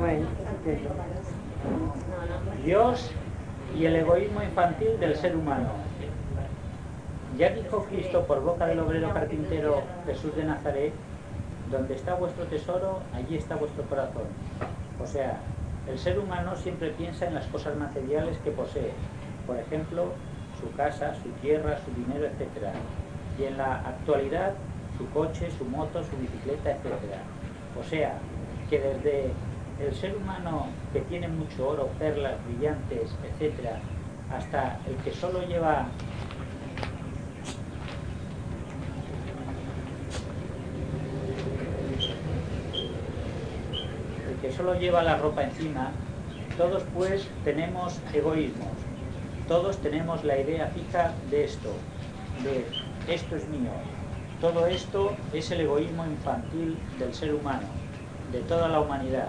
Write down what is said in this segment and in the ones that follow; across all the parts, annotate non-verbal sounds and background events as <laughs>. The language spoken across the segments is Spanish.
Ven. Dios y el egoísmo infantil del ser humano. Ya dijo Cristo por boca del obrero carpintero Jesús de Nazaret, donde está vuestro tesoro, allí está vuestro corazón. O sea, el ser humano siempre piensa en las cosas materiales que posee, por ejemplo, su casa, su tierra, su dinero, etc. Y en la actualidad, su coche, su moto, su bicicleta, etc. O sea, que desde el ser humano que tiene mucho oro, perlas, brillantes, etc., hasta el que solo lleva el que solo lleva la ropa encima, todos pues tenemos egoísmos, todos tenemos la idea fija de esto, de esto es mío. Todo esto es el egoísmo infantil del ser humano, de toda la humanidad.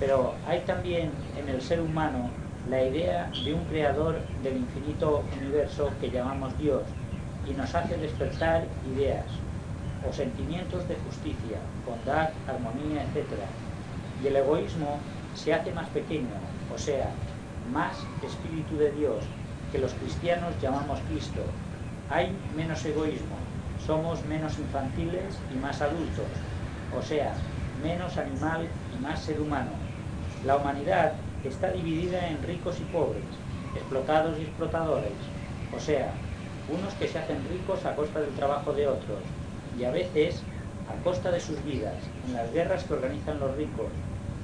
Pero hay también en el ser humano la idea de un creador del infinito universo que llamamos Dios y nos hace despertar ideas o sentimientos de justicia, bondad, armonía, etc. Y el egoísmo se hace más pequeño, o sea, más espíritu de Dios, que los cristianos llamamos Cristo. Hay menos egoísmo, somos menos infantiles y más adultos, o sea, menos animal y más ser humano. La humanidad está dividida en ricos y pobres, explotados y explotadores, o sea, unos que se hacen ricos a costa del trabajo de otros, y a veces a costa de sus vidas, en las guerras que organizan los ricos.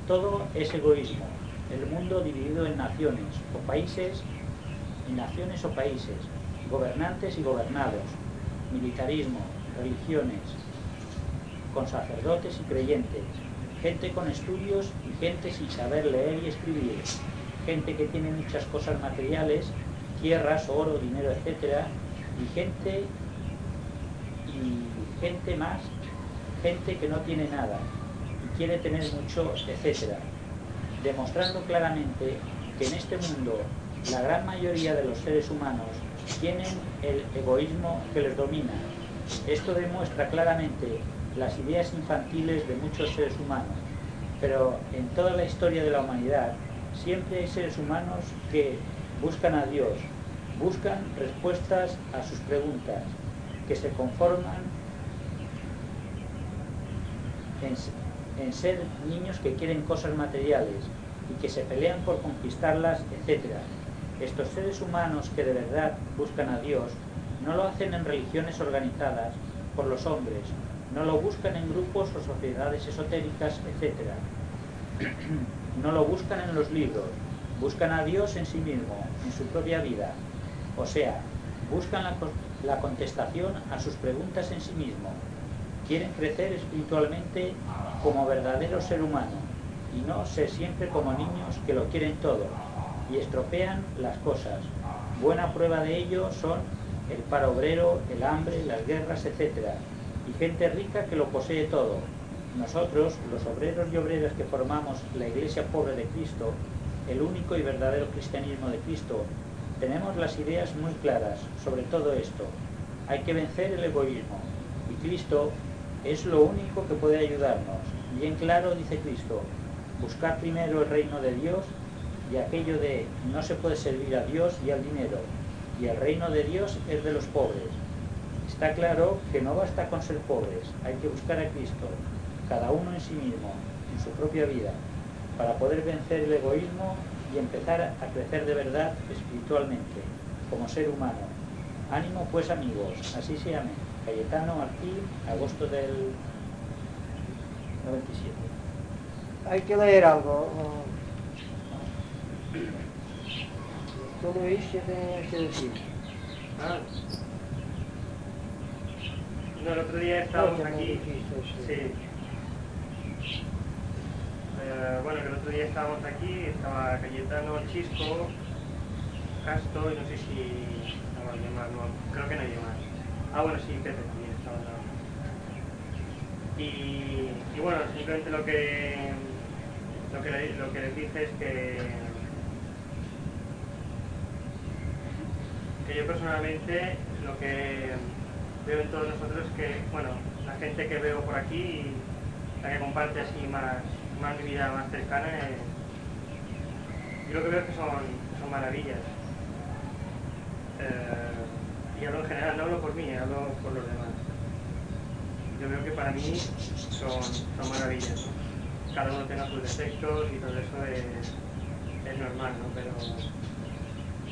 Todo es egoísmo, el mundo dividido en naciones o países, en naciones o países, gobernantes y gobernados, militarismo, religiones, con sacerdotes y creyentes, gente con estudios y gente sin saber leer y escribir, gente que tiene muchas cosas materiales, tierras, oro, dinero, etc. Y gente y gente más, gente que no tiene nada y quiere tener mucho, etc. Demostrando claramente que en este mundo la gran mayoría de los seres humanos tienen el egoísmo que les domina. Esto demuestra claramente las ideas infantiles de muchos seres humanos, pero en toda la historia de la humanidad siempre hay seres humanos que buscan a Dios, buscan respuestas a sus preguntas, que se conforman en, ser niños que quieren cosas materiales y que se pelean por conquistarlas, etc. Estos seres humanos que de verdad buscan a Dios no lo hacen en religiones organizadas por los hombres, no lo buscan en grupos o sociedades esotéricas, etc. <clears throat> No lo buscan en los libros, buscan a Dios en sí mismo, en su propia vida. O sea, buscan la, la contestación a sus preguntas en sí mismo. Quieren crecer espiritualmente como verdadero ser humano y no ser siempre como niños que lo quieren todo y estropean las cosas. Buena prueba de ello son el paro obrero, el hambre, las guerras, etc. Y gente rica que lo posee todo. Nosotros, los obreros y obreras que formamos la iglesia pobre de Cristo, el único y verdadero cristianismo de Cristo, tenemos las ideas muy claras sobre todo esto. Hay que vencer el egoísmo. Y Cristo es lo único que puede ayudarnos. Bien claro dice Cristo, buscar primero el reino de Dios y aquello de no se puede servir a Dios y al dinero, y el reino de Dios es de los pobres. Está claro que no basta con ser pobres, hay que buscar a Cristo, cada uno en sí mismo, en su propia vida, para poder vencer el egoísmo y empezar a crecer de verdad espiritualmente, como ser humano. Ánimo pues amigos, así se llame. Cayetano Martín, agosto del 97. Hay que leer algo. Tú Luis, ¿qué tenías que decir? Ah. No, el otro día estábamos No, que no aquí. dijiste, sí. Sí. Eh, bueno, que el otro día estábamos aquí, estaba Cayetano, Chisco, Casto y no sé si estaba alguien más, no, creo que nadie más. Ah, bueno, sí, Pepe también estaba. Y, y bueno, simplemente lo que lo que, lo que les dije es que que yo personalmente lo que veo en todos nosotros es que, bueno, la gente que veo por aquí la que comparte así más, más mi vida más cercana, es, yo lo que veo es que son, son maravillas. Eh, y hablo en general, no hablo por mí, hablo por los demás. Yo veo que para mí son, son maravillas. Cada uno tenga sus defectos y todo eso es, es normal, ¿no? Pero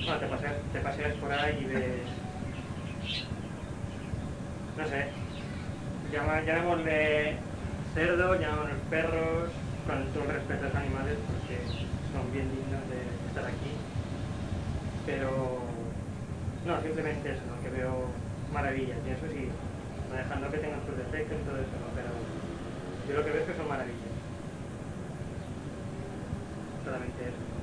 bueno, te paseas, te paseas por ahí y ves... No sé, llamémosle cerdos, llamémosle perros, con todo el respeto a los animales porque son bien dignos de estar aquí. Pero no, simplemente eso, ¿no? que veo maravillas y eso sí, dejando que tengan sus defectos y todo eso, ¿no? pero yo lo que veo es que son maravillas. Solamente eso.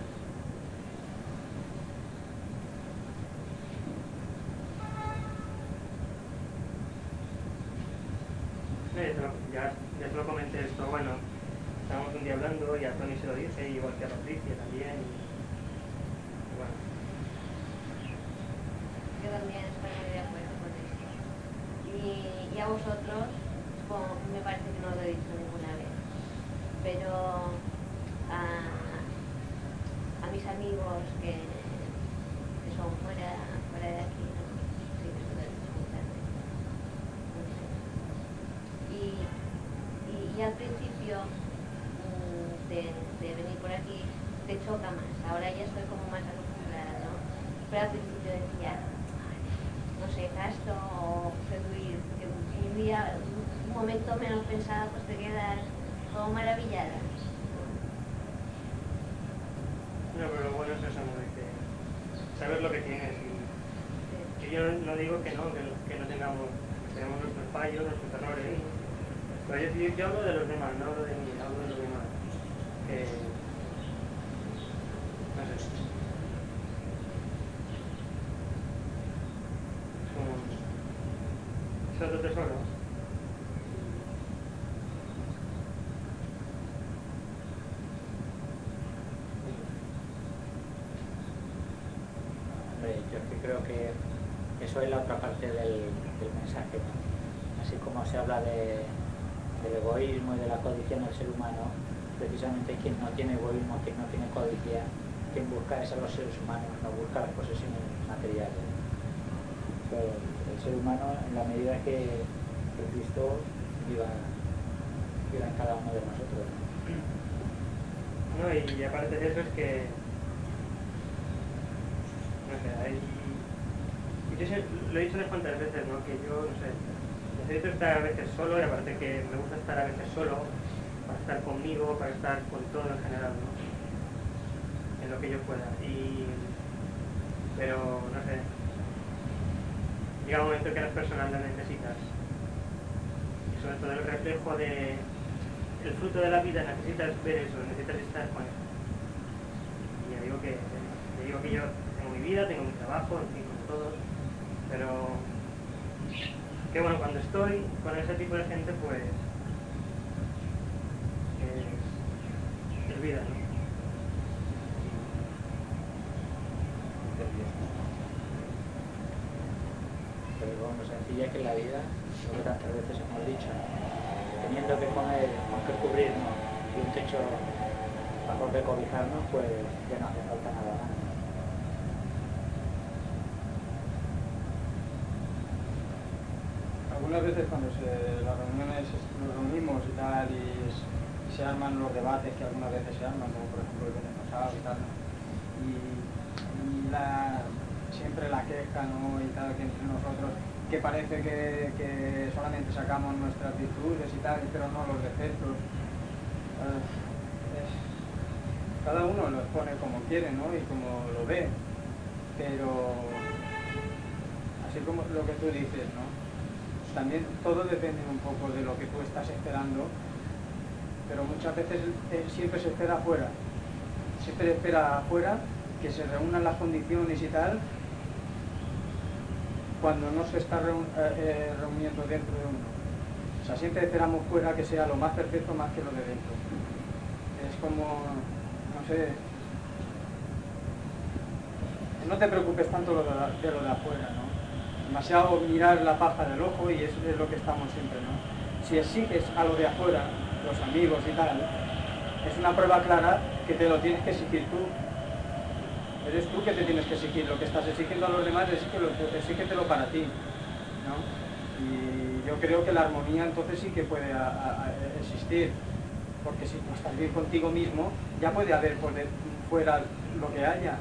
Ya, ya, te lo comenté esto, bueno, estábamos un día hablando y a Tony se lo dice, igual que a Patricia también bueno, Yo también estoy muy de acuerdo con esto. Y, y a vosotros, supongo, me parece que no lo he dicho ninguna vez, pero a, a mis amigos que, que son fuera, fuera de aquí, ¿no? sí que se lo he dicho muchas veces. No sé. Y, al principio mm, de, de venir por aquí te choca más, ahora ya estoy como más acostumbrada, ¿no? Pero al principio decía, "Ay, no sé, gasto o seduir, que un día, un momento menos pensado, pues te quedas como maravillada. no, pero lo bueno es eso, ¿no? que saber lo que tienes y que yo no digo que no, que, que no tengamos, que tenemos nuestros fallos, nuestros errores. Pero yo, yo, yo hablo de los demás, no hablo de mí, hablo de los demás. Que, no sé. Un- es otro tesoro. Yo creo que eso es la otra parte del, mensaje. Así como se habla de, del egoísmo y de la codicia en el ser humano, precisamente quien no tiene egoísmo, quien no tiene codicia, quien busca es a los seres humanos, no busca las posesiones materiales. Pero el ser humano, en la medida que, que Cristo viva, viva en cada uno de nosotros. ¿no? Y, aparte de eso es que, no sé, hay... yo sé- lo he dicho unas cuantas veces, ¿no? Que yo, no sé, necesito estar a veces solo y aparte que me gusta estar a veces solo para estar conmigo, para estar con todo en general, ¿no? En lo que yo pueda. Y... Pero, no sé, llega un momento que las personas las necesitas. Y sobre todo el reflejo de, el fruto de la vida necesitas ver eso, necesitas estar con eso. Y ya digo que, ya digo que yo tengo mi vida, tengo mi trabajo, en fin, como todos, pero que bueno, cuando estoy con ese tipo de gente, pues es, es vida, ¿no? Pero lo sencilla que la vida, lo que tantas veces hemos dicho, teniendo que comer, que cubrirnos y un techo bajo que cobijarnos, pues ya no hace falta nada más. Algunas veces cuando se, las reuniones nos reunimos y tal y se arman los debates que algunas veces se arman, como por ejemplo el viernes pasado y tal, ¿no? y, siempre la queja ¿no? y tal que entre nosotros que parece que, que solamente sacamos nuestras virtudes y tal, pero no los defectos. Eh, cada uno lo expone como quiere ¿no? y como lo ve, pero así como lo que tú dices, ¿no? También todo depende un poco de lo que tú estás esperando, pero muchas veces siempre se espera afuera. Siempre se espera afuera que se reúnan las condiciones y tal, cuando no se está eh, eh, reuniendo dentro de uno. O sea, siempre esperamos fuera que sea lo más perfecto más que lo de dentro. Es como, no sé, no te preocupes tanto de lo de afuera, ¿no? Demasiado mirar la paja del ojo y eso es lo que estamos siempre, ¿no? Si exiges a lo de afuera los amigos y tal, es una prueba clara que te lo tienes que exigir tú. Eres tú que te tienes que exigir. Lo que estás exigiendo a los demás, exígetelo para ti. ¿no? Y yo creo que la armonía entonces sí que puede existir. Porque si estás bien contigo mismo, ya puede haber fuera lo que haya.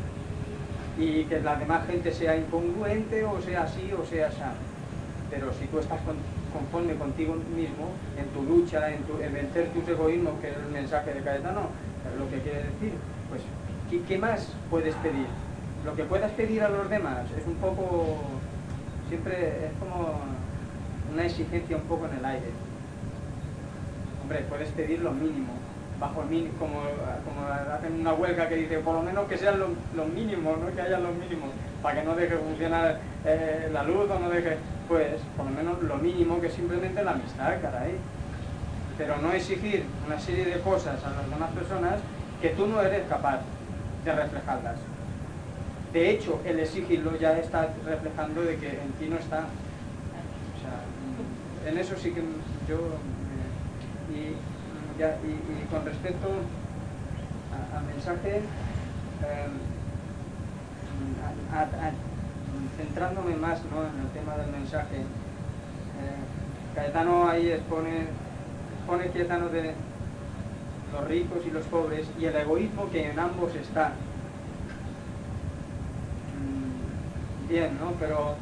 Y que la demás gente sea incongruente, o sea así, o sea así. Pero si tú estás conforme contigo mismo, en tu lucha, en, tu, en vencer tus egoísmos, que es el mensaje de Caetano, lo que quiere decir, pues, ¿qué, más puedes pedir? Lo que puedas pedir a los demás es un poco, siempre es como una exigencia un poco en el aire. Hombre, puedes pedir lo mínimo, bajo el mínimo, como, como hacen una huelga que dice, por lo menos que sean los mínimos, ¿no? que haya los mínimos, para que no deje funcionar eh, la luz o no deje, pues, por lo menos lo mínimo que simplemente la amistad, caray pero no exigir una serie de cosas a las demás personas que tú no eres capaz de reflejarlas. De hecho, el exigirlo ya está reflejando de que en ti no está. En eso sí que yo... y, con respecto al mensaje, em, centrándome más en el tema del mensaje, eh, Caetano ahí expone pone Quietano de los ricos y los pobres y el egoísmo que en ambos está. Mm, bien, ¿no? Pero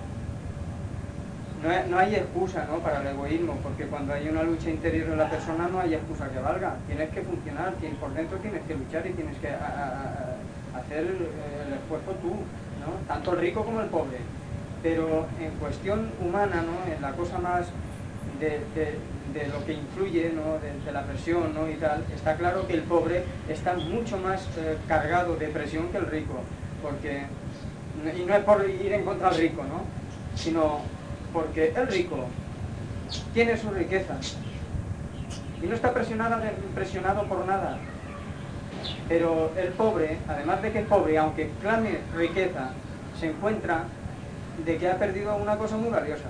no hay, excusa ¿no? para el egoísmo, porque cuando hay una lucha interior en la persona no hay excusa que valga. Tienes que funcionar, por dentro tienes que luchar y tienes que hacer el esfuerzo tú, ¿no? tanto el rico como el pobre. Pero en cuestión humana, ¿no? en la cosa más de, de lo que influye, ¿no? de, la presión ¿no? y tal, está claro que el pobre está mucho más eh, cargado de presión que el rico, porque, y no es por ir en contra del rico, ¿no? sino porque el rico tiene su riqueza y no está presionado, presionado por nada. Pero el pobre, además de que es pobre, aunque clame riqueza, se encuentra de que ha perdido una cosa muy valiosa,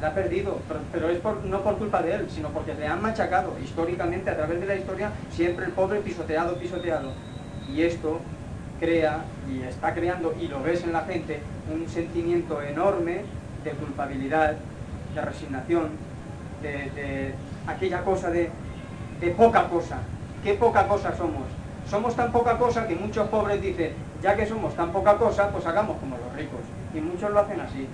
la ha perdido, pero, es no por culpa de él, sino porque le han machacado históricamente, a través de la historia, siempre el pobre pisoteado, pisoteado. Y esto crea, y está creando, y lo ves en la gente, un sentimiento enorme de culpabilidad, de resignación, de, aquella cosa de, de poca cosa. ¿Qué poca cosa somos? Somos tan poca cosa que muchos pobres dicen, ya que somos tan poca cosa, pues hagamos como los ricos. Y muchos lo hacen así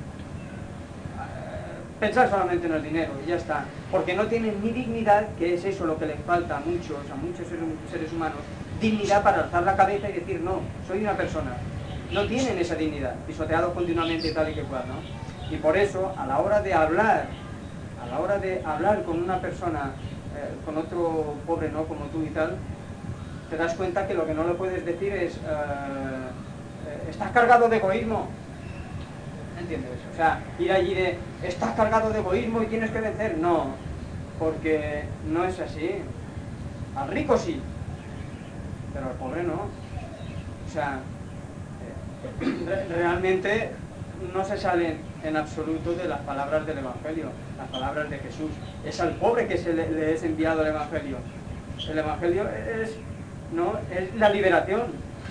pensar solamente en el dinero y ya está. Porque no tienen ni dignidad, que es eso lo que les falta a muchos, a muchos seres humanos, dignidad para alzar la cabeza y decir, no, soy una persona. No tienen esa dignidad, pisoteados continuamente tal y que cual, ¿no? Y por eso, a la hora de hablar, a la hora de hablar con una persona, eh, con otro pobre, ¿no? Como tú y tal, te das cuenta que lo que no le puedes decir es, eh, eh, estás cargado de egoísmo, ¿entiendes? O sea, ir allí de, estás cargado de egoísmo y tienes que vencer. No, porque no es así. Al rico sí, pero al pobre no. O sea, eh, realmente no se salen en absoluto de las palabras del Evangelio, las palabras de Jesús. Es al pobre que se le, es enviado el Evangelio. El Evangelio es, ¿no? es la liberación.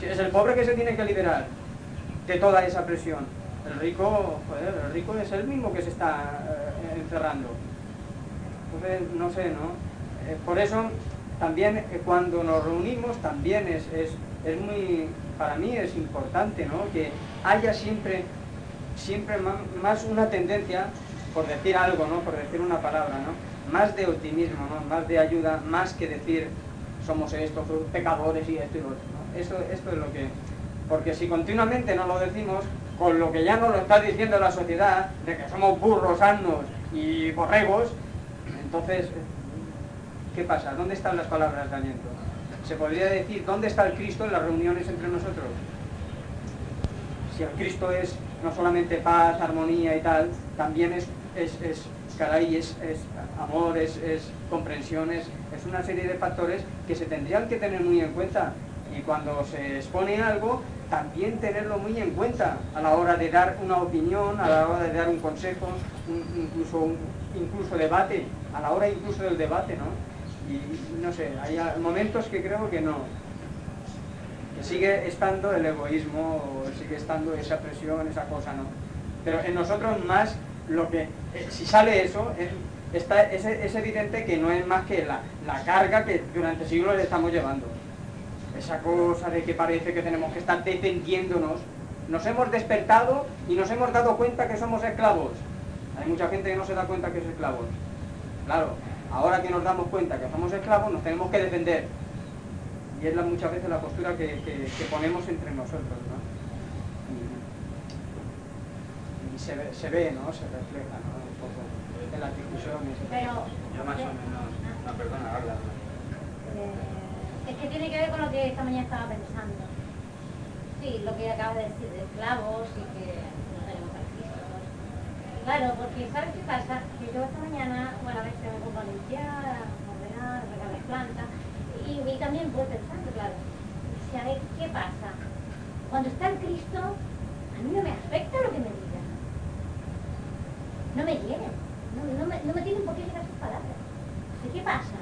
Es el pobre que se tiene que liberar de toda esa presión. El rico, joder, el rico es el mismo que se está eh, encerrando. Entonces, no sé, ¿no? Eh, por eso, también eh, cuando nos reunimos, también es, es, muy, para mí es importante, ¿no? Que haya siempre, siempre más, una tendencia, por decir algo, ¿no? Por decir una palabra, ¿no? Más de optimismo, ¿no? Más de ayuda, más que decir somos estos, pecadores y esto y lo otro, esto es lo que... Porque si continuamente no lo decimos, con lo que ya nos lo está diciendo la sociedad, de que somos burros, asnos y borregos, entonces, ¿qué pasa? ¿Dónde están las palabras de aliento? Se podría decir, ¿dónde está el Cristo en las reuniones entre nosotros? Si el Cristo es no solamente paz, armonía y tal, también es, es, es caray, es, amor, es, comprensión, es, una serie de factores que se tendrían que tener muy en cuenta Y cuando se expone algo, también tenerlo muy en cuenta a la hora de dar una opinión, a la hora de dar un consejo, incluso, incluso debate, a la hora incluso del debate, ¿no? Y no sé, hay momentos que creo que no, sigue estando el egoísmo, sigue estando esa presión, esa cosa, ¿no? Pero en nosotros más lo que, eh, si sale eso, eh, está, es, evidente que no es más que la, la carga que durante siglos le estamos llevando esa cosa de que parece que tenemos que estar defendiéndonos, nos hemos despertado y nos hemos dado cuenta que somos esclavos. Hay mucha gente que no se da cuenta que es esclavos. Claro, ahora que nos damos cuenta que somos esclavos, nos tenemos que defender. Y es la, muchas veces la postura que, ponemos entre nosotros, ¿no? Y, se, ve, se, ve, ¿no? Se refleja, ¿no? Un poco en las discusiones. Pero, Yo más o menos... No, perdona, habla. Eh, es que tiene que ver con lo que esta mañana estaba pensando. Sí, lo que acabas de decir de esclavos y que no tenemos registros. Claro, porque ¿sabes qué pasa? Que yo esta mañana, bueno, a veces me pongo a limpiar, a ordenar, a regar las plantas, y, también voy pensando, claro, a ver, ¿qué pasa? Cuando está el Cristo, a mí no me afecta lo que me digan. No me hieren, no, me, no me tienen por qué llegar sus palabras. ¿Y qué pasa?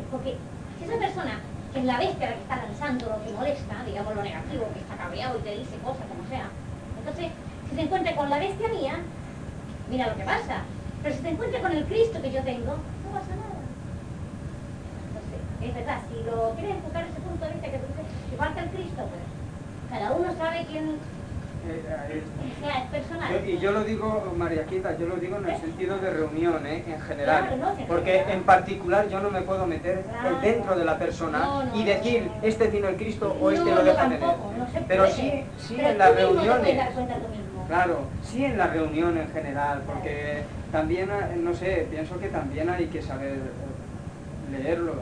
Es porque esa persona que es la bestia la que está lanzando lo que molesta, digamos lo negativo, que está cabreado y te dice cosas como sea, entonces, si se encuentra con la bestia mía, mira lo que pasa. Pero si se encuentra con el Cristo que yo tengo, no pasa nada. Entonces, es verdad, si lo quieres enfocar ese punto de vista que tú dices, que falta el Cristo, pues cada uno sabe quién y yo lo digo, María Quita, yo lo digo en el sentido de reunión, ¿eh? en general. Porque en particular yo no me puedo meter dentro de la persona y decir, este tiene el Cristo o este lo deja tener. Pero sí, sí en las reuniones. Claro, sí en la reunión en general, porque también, no sé, pienso que también hay que saber leerlo.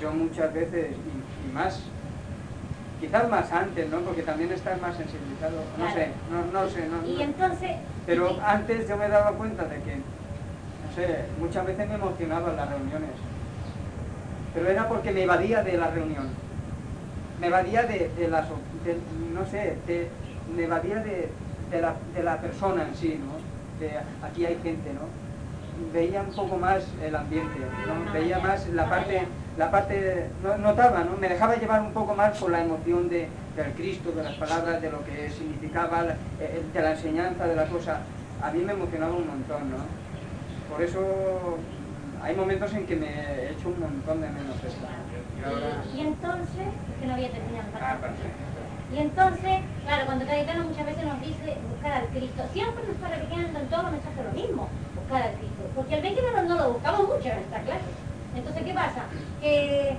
Yo muchas veces, y más Quizás más antes, ¿no? Porque también estás más sensibilizado. No sé, no, no sé. No, y entonces... Pero antes yo me daba cuenta de que, no sé, muchas veces me emocionaba en las reuniones. Pero era porque me evadía de la reunión. Me evadía de, de las... no sé, me evadía de, la, de la persona en sí, ¿no? De, aquí hay gente, ¿no? Veía un poco más el ambiente, ¿no? Veía más la parte la parte, notaba, ¿no? me dejaba llevar un poco más por la emoción de, del Cristo, de las palabras, de lo que significaba, eh, de la enseñanza de la cosa. A mí me emocionaba un montón, ¿no? Por eso hay momentos en que me he hecho un montón de menos esto. Y, entonces, que no había terminado. Ah, y entonces, claro, cuando Cayetano muchas veces nos dice buscar al Cristo, siempre nos está repitiendo en todos los mensajes lo mismo, buscar al Cristo. Porque el 20 no, no lo buscamos mucho en esta clase. Entonces, ¿qué pasa? Que,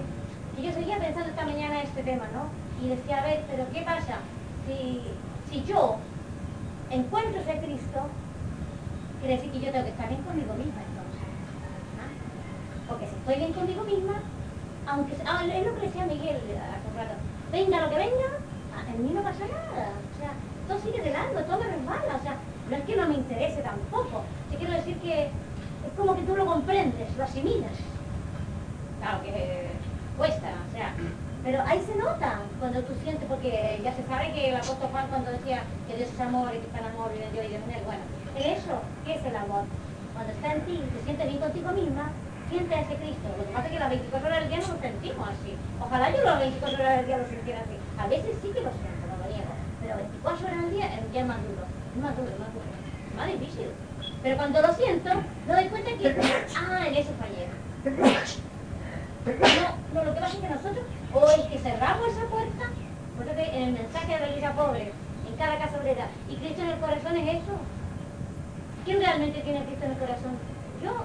yo seguía pensando esta mañana este tema, ¿no? Y decía, a ver, pero ¿qué pasa? Si, si yo encuentro ese Cristo, quiere decir que yo tengo que estar bien conmigo misma entonces. ¿ah? Porque si estoy bien conmigo misma, aunque ah, es lo que decía Miguel hace un rato, venga lo que venga, en mí no pasa nada. O sea, todo sigue de largo, todo me resbala. O sea, no es que no me interese tampoco. Yo quiero decir que es como que tú lo comprendes, lo asimilas claro que cuesta, o sea, pero ahí se nota cuando tú sientes, porque ya se sabe que el apóstol Juan cuando decía que Dios es amor y que está el amor y Dios y en él, bueno, eso, ¿qué es el amor? Cuando está en ti, te sientes bien contigo misma, siente a ese Cristo. Lo que pasa es que las 24 horas del día no lo sentimos así. Ojalá yo las 24 horas del día lo sintiera así. A veces sí que lo siento, no lo niego. Pero 24 horas del día es ya más duro. Es más duro, más duro. Es más difícil. Pero cuando lo siento, me doy cuenta que, ah, en eso fallé. No, lo que pasa es que nosotros, o es que cerramos esa puerta, porque en el mensaje de la iglesia pobre, en cada casa obrera, y Cristo en el corazón es eso. ¿Quién realmente tiene Cristo en el corazón? Yo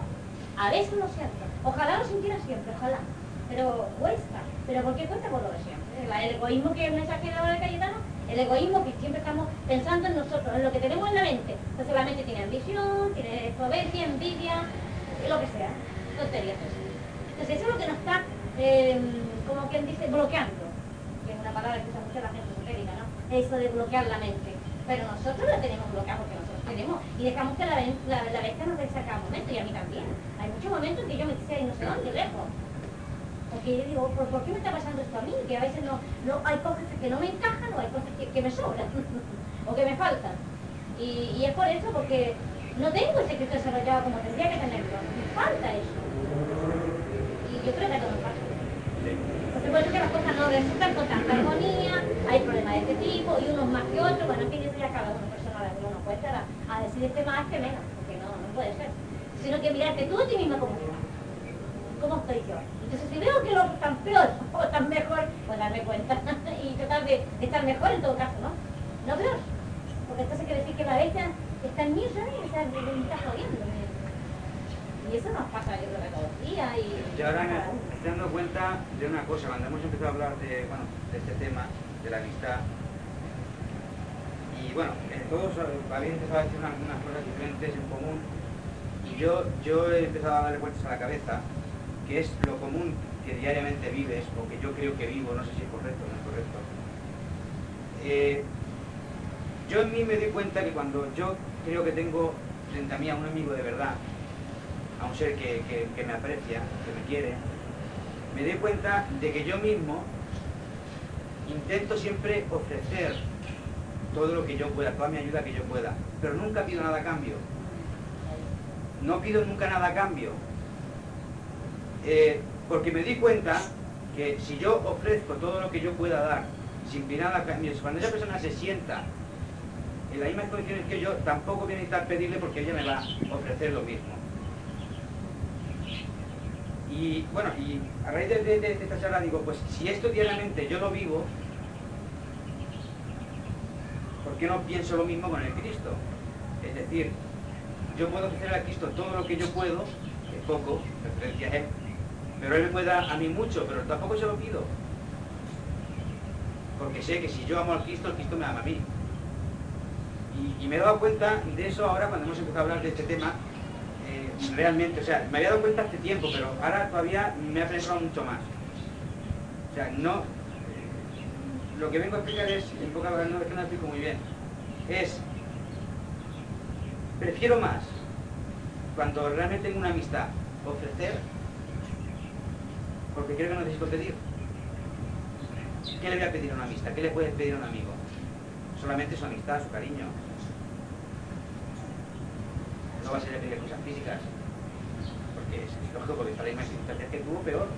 a veces lo siento. Ojalá lo sintiera siempre, ojalá. Pero cuesta. ¿Pero por qué cuesta? Por lo de siempre. El egoísmo que el mensaje de la de Cayetano, el egoísmo que siempre estamos pensando en nosotros, en lo que tenemos en la mente. Entonces la mente tiene ambición, tiene soberbia, envidia, lo que sea. Tonterías. Entonces eso es lo que nos está, eh, como quien dice, bloqueando, que es una palabra que usa mucho la gente esotérica, ¿no? Eso de bloquear la mente. Pero nosotros la tenemos bloqueada porque nosotros tenemos, y dejamos que la, la, la bestia nos saca momentos, y a mí también. Hay muchos momentos en que yo me quisiera ir no sé dónde, lejos. Porque yo digo, ¿por, qué me está pasando esto a mí? Que a veces no, no hay cosas que no me encajan o hay cosas que, me sobran <laughs> o que me faltan. Y, es por eso, porque no tengo ese Cristo desarrollado como tendría que tenerlo. Me falta eso. Yo creo que todo me pasa. Porque por eso que las cosas no resultan con tanta armonía, hay problemas de este tipo, y unos más que otros, bueno, es que yo ya cada uno personal, uno estar a, a decir este más que menos, porque no, no puede ser. Sino que mirarte tú a ti misma como estás. ¿Cómo estoy yo? Entonces, si veo que lo están peor <laughs> o están mejor, pues darme cuenta <laughs> y tratar de, estar mejor en todo caso, ¿no? No peor. Porque entonces quiere decir que la bestia está en ¿sabes? O sea, me, está jodiendo. Y eso nos pasa, yo creo que todos los días. Y, yo ahora me estoy dando cuenta de una cosa, cuando hemos empezado a hablar de, bueno, de este tema, de la amistad, y bueno, eh, todos habéis empezado a decir unas, unas cosas diferentes en común, y yo, yo he empezado a darle vueltas a la cabeza que es lo común que diariamente vives, o que yo creo que vivo, no sé si es correcto o no es correcto. Eh, yo en mí me doy cuenta que cuando yo creo que tengo frente a mí a un amigo de verdad, a un ser que, me aprecia, que me quiere, me doy cuenta de que yo mismo intento siempre ofrecer todo lo que yo pueda, toda mi ayuda que yo pueda, pero nunca pido nada a cambio. No pido nunca nada a cambio. Eh, porque me di cuenta que si yo ofrezco todo lo que yo pueda dar, sin pedir nada a cambio, cuando esa persona se sienta en las mismas condiciones que yo, tampoco voy a necesitar pedirle porque ella me va a ofrecer lo mismo. Y bueno, y a raíz de, esta charla digo, pues si esto diariamente yo lo vivo, ¿por qué no pienso lo mismo con el Cristo? Es decir, yo puedo ofrecer a Cristo todo lo que yo puedo, es poco, referencia Él, pero Él me puede dar a mí mucho, pero tampoco se lo pido. Porque sé que si yo amo al Cristo, el Cristo me ama a mí. Y, me he dado cuenta de eso ahora cuando hemos empezado a hablar de este tema, realmente, o sea, me había dado cuenta hace tiempo, pero ahora todavía me ha penetrado mucho más. O sea, no... Eh, lo que vengo a explicar es, en poca palabras, no no lo explico muy bien, es... Prefiero más, cuando realmente tengo una amistad, ofrecer porque creo que no necesito pedir. ¿Qué le voy a pedir a una amistad? ¿Qué le puedes pedir a un amigo? Solamente su amistad, su cariño. No vas a ir a pedir cosas físicas. Porque es, lógico, porque está la misma circunstancia que tuvo, peor.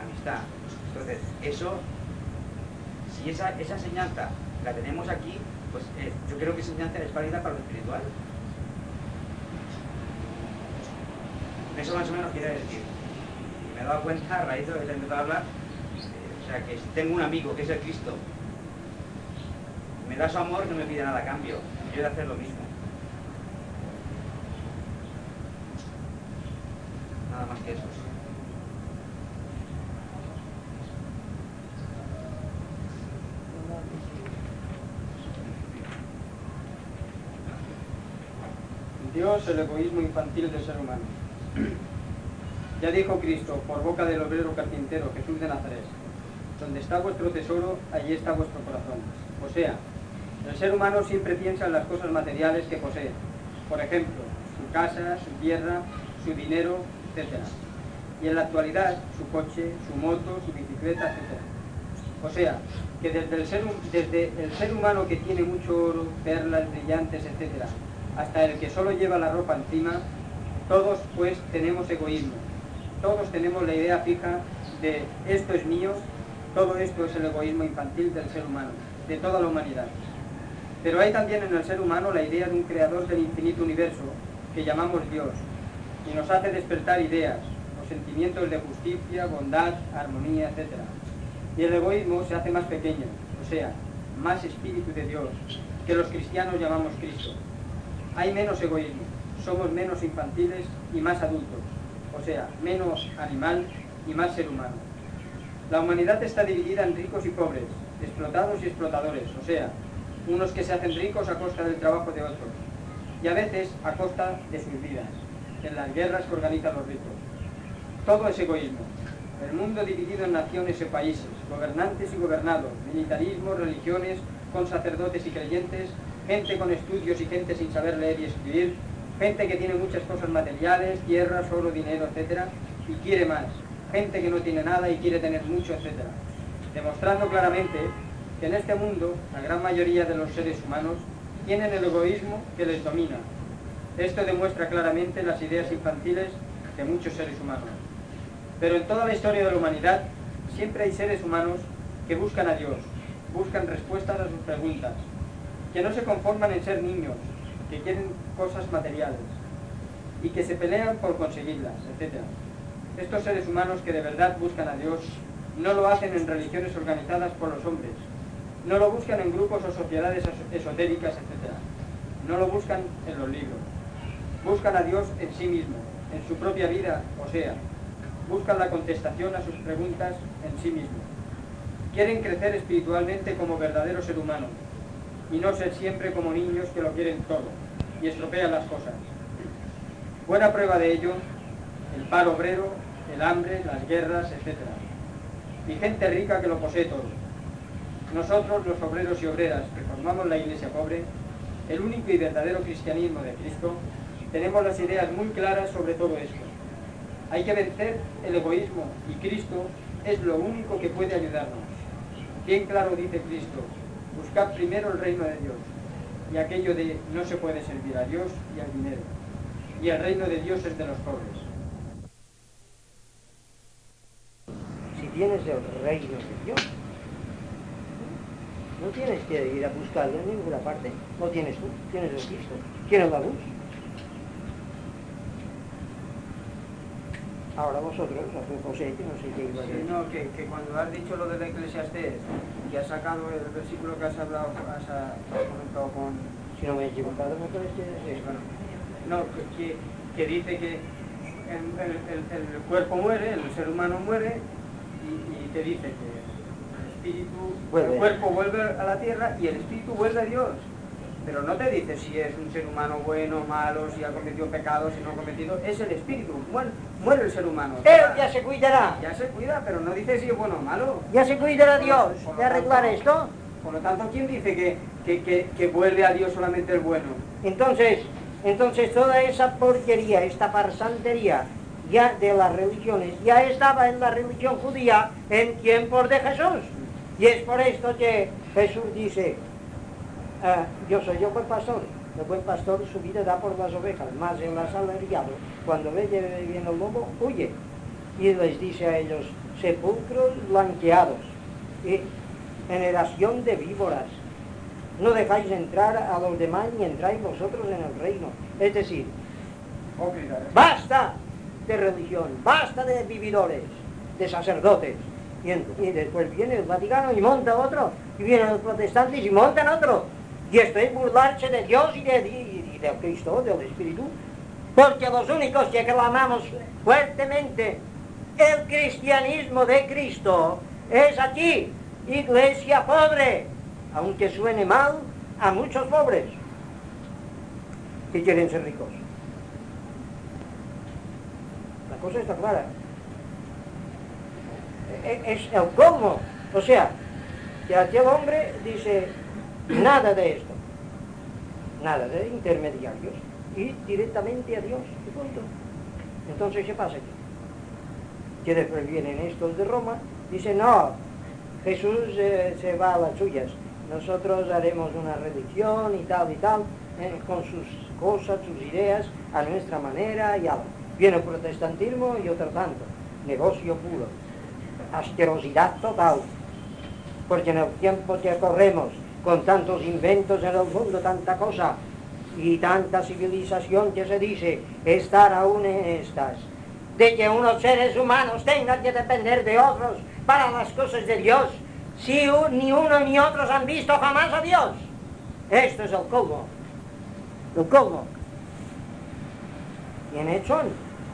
Amistad. Entonces, eso, si esa, esa enseñanza la tenemos aquí, pues eh, yo creo que esa enseñanza es válida para lo espiritual. Eso más o menos quiere decir me he dado cuenta a raíz de lo que a hablar, eh, o sea, que tengo un amigo que es el Cristo, me da su amor, no me pide nada a cambio, yo he de hacer lo mismo. Dios, el egoísmo infantil del ser humano. Ya dijo Cristo, por boca del obrero carpintero Jesús de Nazaret, donde está vuestro tesoro, allí está vuestro corazón. O sea, el ser humano siempre piensa en las cosas materiales que posee. Por ejemplo, su casa, su tierra, su dinero, etc. Y en la actualidad, su coche, su moto, su bicicleta, etc. O sea, que desde el, ser, desde el ser humano que tiene mucho oro, perlas brillantes, etc., hasta el que solo lleva la ropa encima, todos pues tenemos egoísmo, todos tenemos la idea fija de esto es mío, todo esto es el egoísmo infantil del ser humano, de toda la humanidad. Pero hay también en el ser humano la idea de un creador del infinito universo, que llamamos Dios, y nos hace despertar ideas, los sentimientos de justicia, bondad, armonía, etc. Y el egoísmo se hace más pequeño, o sea, más espíritu de Dios, que los cristianos llamamos Cristo. Hay menos egoísmo, somos menos infantiles y más adultos o sea, menos animal y más ser humano. La humanidad está dividida en ricos y pobres, explotados y explotadores, o sea, unos que se hacen ricos a costa del trabajo de otros, y a veces a costa de sus vidas, en las guerras que organizan los ricos. Todo es egoísmo. El mundo dividido en naciones y países, gobernantes y gobernados, militarismo, religiones, con sacerdotes y creyentes, gente con estudios y gente sin saber leer y escribir, gente que tiene muchas cosas materiales, tierras, oro, dinero, etc. y quiere más. gente que no tiene nada y quiere tener mucho, etc. Demostrando claramente que en este mundo la gran mayoría de los seres humanos tienen el egoísmo que les domina. Esto demuestra claramente las ideas infantiles de muchos seres humanos. Pero en toda la historia de la humanidad siempre hay seres humanos que buscan a Dios, buscan respuestas a sus preguntas, que no se conforman en ser niños, que quieren cosas materiales y que se pelean por conseguirlas, etc. Estos seres humanos que de verdad buscan a Dios no lo hacen en religiones organizadas por los hombres, no lo buscan en grupos o sociedades esotéricas, etc. No lo buscan en los libros. Buscan a Dios en sí mismo, en su propia vida, o sea, buscan la contestación a sus preguntas en sí mismo. Quieren crecer espiritualmente como verdadero ser humano y no ser siempre como niños que lo quieren todo y estropean las cosas. Buena prueba de ello, el paro obrero, el hambre, las guerras, etc. Y gente rica que lo posee todo. Nosotros, los obreros y obreras que formamos la iglesia pobre, el único y verdadero cristianismo de Cristo, tenemos las ideas muy claras sobre todo esto. Hay que vencer el egoísmo y Cristo es lo único que puede ayudarnos. Bien claro dice Cristo, buscad primero el reino de Dios y aquello de no se puede servir a Dios y al dinero. Y el reino de Dios es de los pobres. Si tienes el reino de Dios, no tienes que ir a buscarlo en ninguna parte. No tienes tú, tienes el Cristo. Tienes la luz. Ahora vosotros, hace José, que no sé qué iba a Sí, decir. no, que, que cuando has dicho lo del Eclesiastés, que has sacado el versículo que has hablado, has, ah, comentado con... Si no me he equivocado, me parece que sí, bueno, no, que, que- que dice que el, el- el- el cuerpo muere, el ser humano muere, y, y te dice que el espíritu, Vuelve. el cuerpo vuelve a la tierra y el espíritu vuelve a Dios. Pero no te dice si es un ser humano bueno, malo, si ha cometido pecados, si no ha cometido, es el espíritu, muere, muere el ser humano. Él ya se cuidará. Ya se cuida, pero no dice si es bueno o malo. Ya se cuidará Dios Por de arreglar tanto- esto. Por lo tanto, ¿quién dice que, que, que, que vuelve a Dios solamente el bueno? Entonces, entonces toda esa porquería, esta farsantería ya de las religiones, ya estaba en la religión judía en tiempos de Jesús. Y es por esto que Jesús dice, ah, yo soy el buen pastor, el buen pastor su vida da por las ovejas, más el asalariado, cuando ve que viene el lobo, huye. Y les dice a ellos, sepulcros blanqueados, y generación de víboras, no dejáis entrar a los demás ni entráis vosotros en el reino. Es decir, basta de religión, basta de vividores, de sacerdotes. Y, en- y después viene el Vaticano y monta otro, y vienen los protestantes y montan otro. Y esto es burlarse de Dios y de, y- Cristo, del Espíritu, porque los únicos que clamamos fuertemente el cristianismo de Cristo es aquí, iglesia pobre, aunque suene mal a muchos pobres que quieren ser ricos. La cosa está clara. E- Es el colmo. O sea, que aquel hombre dice nada de esto, nada de intermediarios, y directamente a Dios, y punto. Entonces, ¿qué pasa aquí? Que después vienen estos de Roma, dicen, no, Jesús eh, se va a las suyas, nosotros haremos una religión y tal y tal, eh, con sus cosas, sus ideas, a nuestra manera y algo. Viene el protestantismo y otro tanto, negocio puro, asquerosidad total, porque en el tiempo que corremos, con tantos inventos en el mundo, tanta cosa, y tanta civilización que se dice estar aún en estas, de que unos seres humanos tengan que depender de otros para las cosas de Dios, si ni uno ni otros han visto jamás a Dios. Esto es el colmo, el colmo. ¿Quiénes son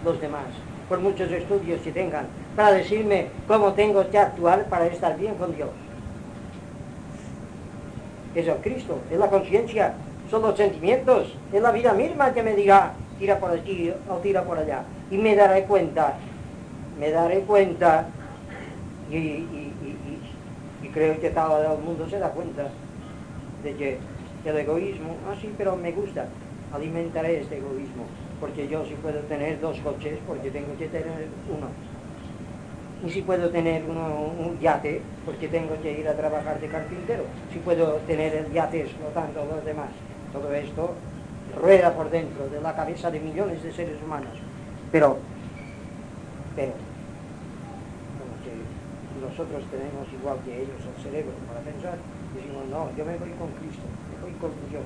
los demás? Por muchos estudios que tengan, para decirme cómo tengo que actuar para estar bien con Dios. Es el Cristo, es la conciencia, son los sentimientos, es la vida misma que me dirá, tira por aquí o tira por allá. Y me daré cuenta, me daré cuenta, y, creo que todo el mundo se da cuenta de que el egoísmo, ah sí, pero me gusta, alimentaré este egoísmo, porque yo sí puedo tener dos coches, porque tengo que tener uno. Ni si puedo tener un yate, porque tengo que ir a trabajar de carpintero, si puedo tener el yate explotando los demás. Todo esto rueda por dentro de la cabeza de millones de seres humanos. Pero, pero, como que nosotros tenemos igual que ellos el cerebro para pensar, decimos, no, yo me voy con Cristo, me voy con Dios.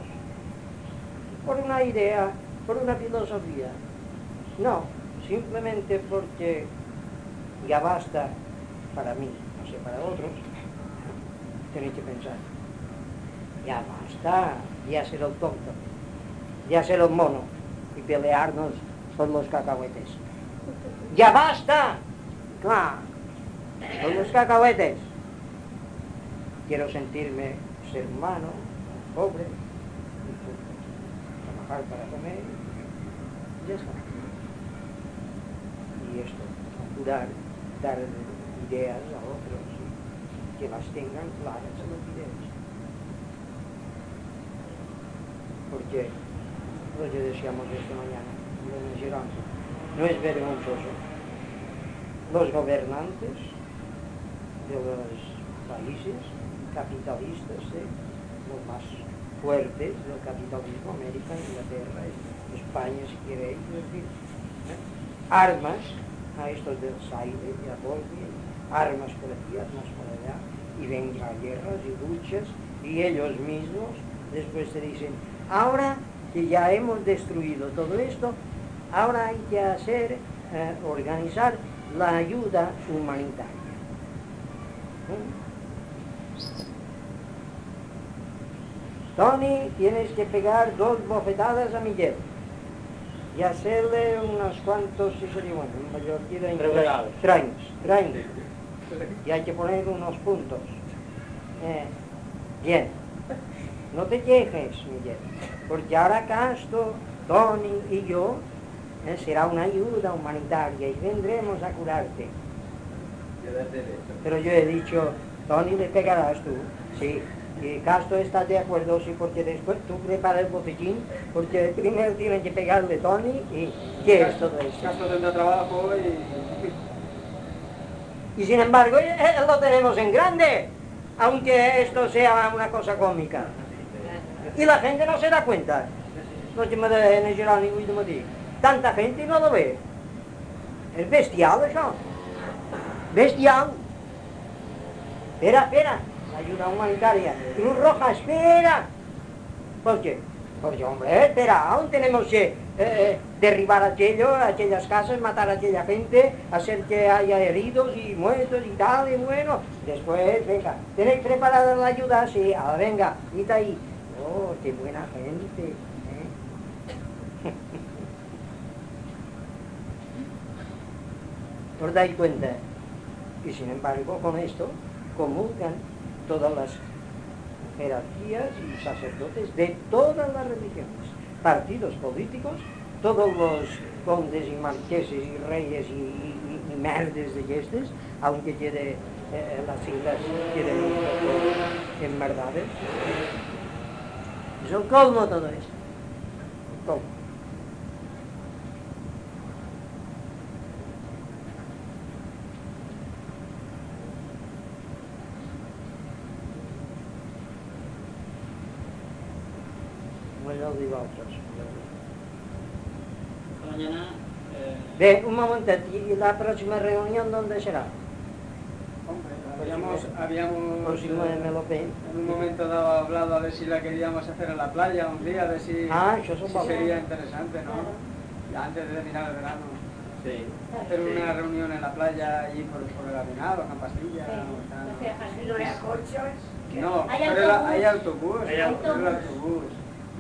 Por una idea, por una filosofía. No, simplemente porque ya basta para mí, no sé, para otros, tenéis que pensar, ya basta, ya ser el tonto, ya ser el mono y pelearnos por los cacahuetes. Ya basta, claro, por los cacahuetes. Quiero sentirme ser humano, pobre, trabajar para comer, y ya está y esto, procurar dar ideas a otros y que las tengan claras las ideas. Porque lo que decíamos esta mañana, lo mencionamos, no es vergonzoso. Los gobernantes de los países capitalistas, ¿eh? los más fuertes del capitalismo, América, Inglaterra, España, si queréis, es decir, ¿eh? armas a estos del Zaire y a armas por aquí, armas por allá, y ven las guerras y luchas, y ellos mismos después se dicen, ahora que ya hemos destruido todo esto, ahora hay que hacer, eh, organizar la ayuda humanitaria. ¿Eh? Tony, tienes que pegar dos bofetadas a Miguel y hacerle unos cuantos, si sería bueno, un en Regalos. trains, trains. Y hay que poner unos puntos. Eh, bien, no te quejes, Miguel, porque ahora Castro, Tony y yo eh, será una ayuda humanitaria y vendremos a curarte. Pero yo he dicho, Tony, le pegarás tú, sí. Y Castro está de acuerdo, sí, porque después tú preparas el botiquín, porque primero tienen que pegarle Tony y ¿qué es todo esto? Castro tendrá trabajo y... Y sin embargo, eh, eh, lo tenemos en grande, aunque esto sea una cosa cómica. Y la gente no se da cuenta. No te me dejes girar ni último día. Tanta gente no lo ve. Es bestial eso. Bestial. Espera, espera. Ayuda humanitaria. Cruz Roja, espera. ¿Por qué? Porque, hombre, espera, aún tenemos que eh, eh, derribar aquello, aquellas casas, matar a aquella gente, hacer que haya heridos y muertos y tal, y bueno. Después, venga, ¿tenéis preparada la ayuda? Sí, ahora venga, y ahí. Oh, qué buena gente. ¿eh? <laughs> ¿Os dais cuenta? Y sin embargo, con esto comulgan todas las jerarquías y sacerdotes de todas las religiones, partidos políticos, todos los condes y marqueses y reyes y, y, merdes de estos, aunque quede eh, las islas queden un poco enmerdades. Es el colmo todo esto. Mañana eh, Ve, un momento, ¿y la próxima reunión dónde será? Hombre, habíamos, habíamos de Melopén. en un momento dado hablado a ver si la queríamos hacer en la playa un día, a ver si, Ah, si sería interesante, ¿no? Antes de terminar el verano. sí. Hacer una reunión en la playa allí por, por el Avinado, en Pastilla. Sí. No sea fácil. No, Hay la- autobús. hay autobús, Hay autobús. el autobús.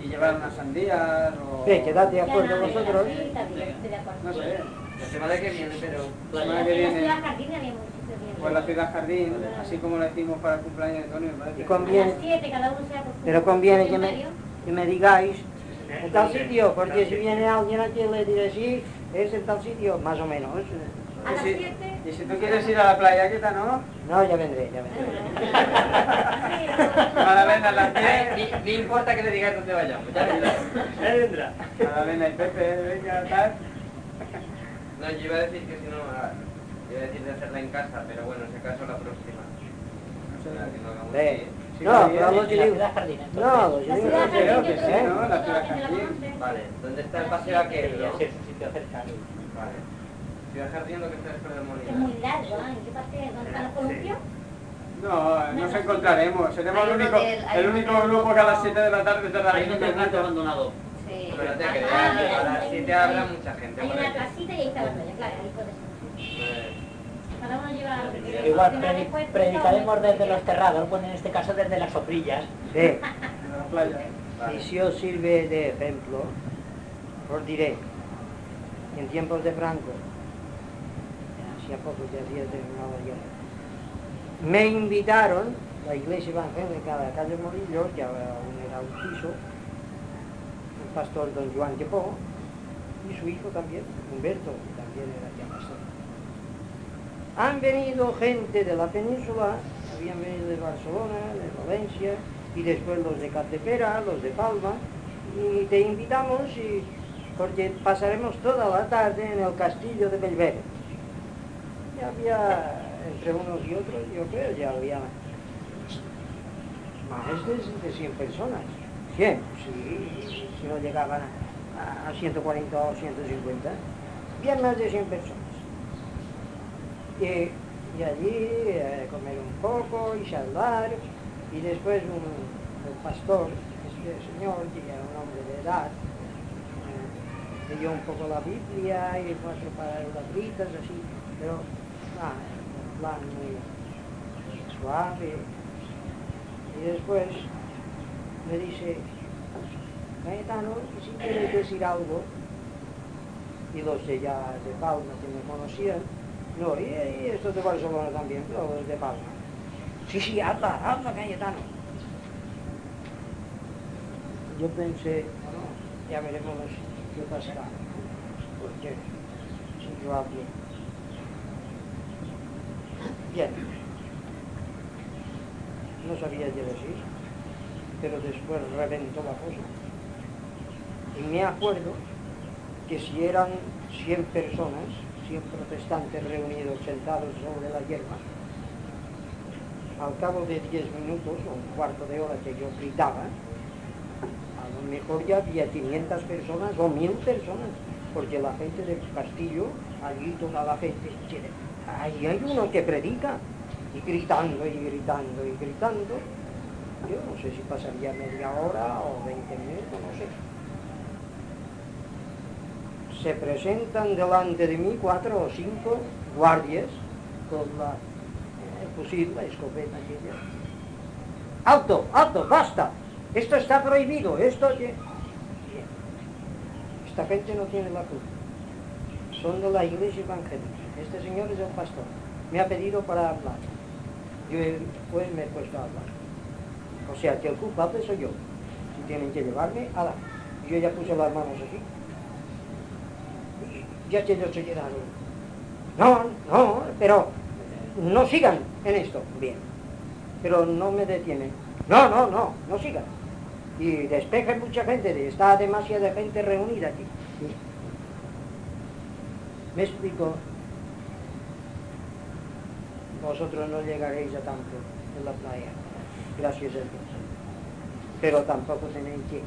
Y llevar unas sandías o... Quedad de acuerdo vosotros. sí, estoy de acuerdo. No sé, La semana que viene, pero... la semana En que la viene. ciudad jardín había muchos bien. Pues la ciudad jardín, así como lo hicimos para el cumpleaños de A las siete, cada uno sea por su pero conviene que me, que me digáis en tal sitio, porque si viene alguien aquí y le diré sí, es en tal sitio, más o menos. A Y las. Y si tú quieres ir a la playa, ¿qué tal, no? No, ya vendré, ya vendré. Magdalena, las 10. Ni, ni importa que le digáis dónde vayamos, ya vendrá. Él vendrá. Magdalena y Pepe, venga, tal. No, yo iba a decir que si no, Iba a decir de hacerla en casa, pero bueno, en ese caso la próxima. No No, la pero la ciudad jardín, entonces. No, La ciudad creo que yo sí, ¿no? que La ciudad la jardín. Vale, ¿dónde está el paseo aquel? No? ser un sitio cercano. Vale. Ciudad Jardín lo que está después del Es muy largo, ¿eh? ¿En qué parte? ¿Dónde están los columpios? No, nos encontraremos. Seremos Hay el un único, hotel, hay el un único hotel. grupo que a las 7 de la tarde estará Hay ahí un en internato abandonado. Sí. Pero te Ah, creas, que a las hay- 7 hay- habla mucha gente. Hay una casita y ahí está la playa, claro, ahí puede ser. Pues, que quiere. Igual después, predicaremos desde los terrados, bueno, en este caso desde las soprillas. En la playa. <laughs> vale. y si os sirve de ejemplo, os diré, en tiempos de Franco, me invitaron, la iglesia evangélica de la calle Morillo, que aún era un piso, el pastor don Juan Quepó, y su hijo también, Humberto, que también era ya pastor. Han venido gente de la península, habían venido de Barcelona, de Valencia, y después los de Catepera, los de Palma, y te invitamos porque pasaremos toda la tarde en el castillo de Belvedere. Y había, entre unos y otros, yo creo, ya había más de, de 100 personas. 100, si, si no llegaban a, a 140 o 150. Bien más de 100 personas. Y, y allí eh, comer un poco y charlar, y después un, el pastor, este señor, que era un hombre de edad, eh, leyó un poco la Biblia y cuatro palabritas así, pero ah, en plan muy suave. Y después me dice, Cayetano, ¿y si quieres decir algo? Y los de ya de Palma que me conocían, no, y, y estos de Barcelona también, pero los de Palma. Sí, sí, habla, habla, Cayetano. Yo pensé, bueno, ya veremos qué pasará, porque si yo hablo. No sabía qué decir, pero después reventó la cosa. Y me acuerdo que si eran 100 personas, 100 protestantes reunidos sentados sobre la hierba, al cabo de 10 minutos o un cuarto de hora que yo gritaba, a lo mejor ya había 500 personas o 1000 personas, porque la gente del castillo, allí toda la gente, ahí hay uno que predica, y gritando y gritando y gritando. Yo no sé si pasaría media hora o 20 minutos, no sé. Se presentan delante de mí cuatro o cinco guardias con la, el fusil, la escopeta aquella. ¡Alto! ¡Alto! ¡Basta! Esto está prohibido, esto... que-". Bien. Esta gente no tiene la culpa. Son de la iglesia evangélica. Este señor es el pastor. Me ha pedido para hablar. Yo pues me he puesto a hablar. O sea que el culpable soy yo. Si tienen que llevarme, ala. Yo ya puse las manos así. Y ya se quedaron. No, no, pero no sigan en esto. Bien. Pero no me detienen. No, no, no, no sigan. Y despejen mucha gente, está demasiada gente reunida aquí. Me explico. Vosotros no llegaréis a tanto en la playa, gracias a Dios. Pero tampoco tenéis que...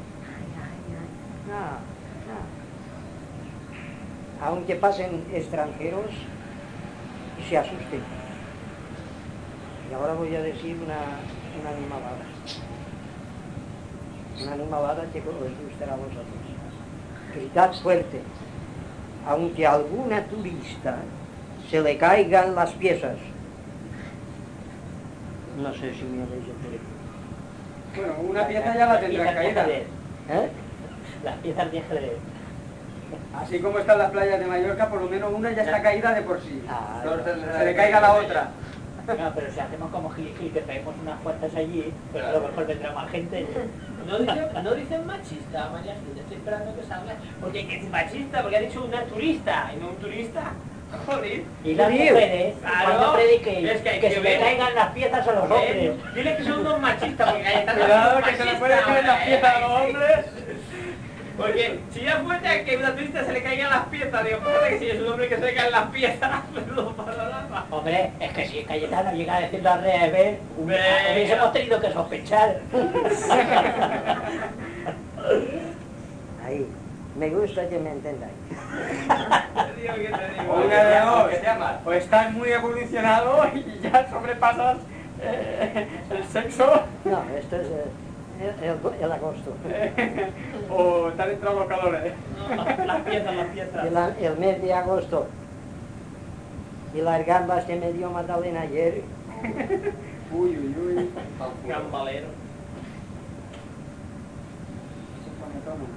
No, no. Aunque pasen extranjeros se asusten. Y ahora voy a decir una, una animalada. Una animalada que os gustará a vosotros. Gritad fuerte, aunque a alguna turista se le caigan las piezas. No sé si me habéis entendido. Bueno, una pieza ya la tendrás de caída. ¿Eh? Las piezas de ajedrez. Así como están las playas de Mallorca, por lo menos una ya está caída de por sí. Ah, se, se le caiga la otra. No, pero si hacemos como Gil Gil, que traemos unas cuantas allí, pues a lo mejor vendrá más gente. No dicen, no dicen machista, María Gil, estoy esperando que salga. Porque que es machista, porque ha dicho una turista y no un turista. Joder. Y las mujeres, Claro, cuando prediquéis, es que que que se le caigan las piezas a los hombres. Dile que son unos machistas, porque hay <laughs> tantos Cuidado que se le pueden caer las piezas a los hombres. <laughs> Porque si ya fuerte que a una turista se le caigan las piezas, digo, fíjate que si es un hombre que se le caen las piezas. <laughs> Hombre, es que si Cayetano llega a decirlo al revés, hubiésemos tenido que sospechar. Ahí. Me gusta que me entendáis. <laughs> Amas. O estás muy evolucionado <laughs> y ya sobrepasas eh, el sexo, No, esto es eh, el, el- el agosto. <laughs> o te han entrado los calores. No, Las piezas, las piezas. El, mes de agosto. Y las gambas que me dio Magdalena ayer. Uy, uy, uy. Gambalero. Seguiu, seguiu, vamos.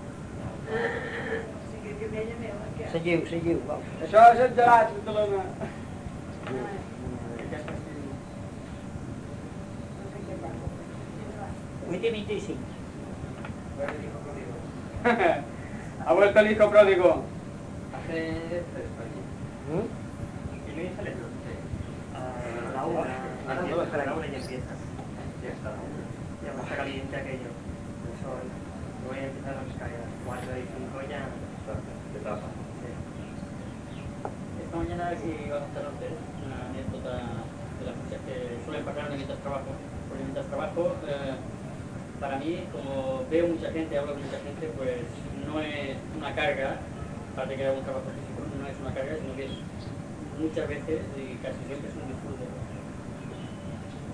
Això és el gelat, Barcelona. Vuit i 25. Ha vuelto el hijo pródigo. Hace tres años. ¿Mm? Y luego sale a la una, Ah, no, a espera. la una ya empieza. Ya está. Ya va a estar caliente aquello. El sol. Luego ya empiezan las escaleras. Cuatro y cinco ya. De tapa. Esta mañana que iba a contaros una anécdota de las muchas que suelen pasarme mientras trabajo. Porque mientras trabajo, eh, para mí, como veo mucha gente, hablo con mucha gente, pues no es una carga, aparte que hago un trabajo físico, no es una carga, sino que es muchas veces y casi siempre es un disfrute.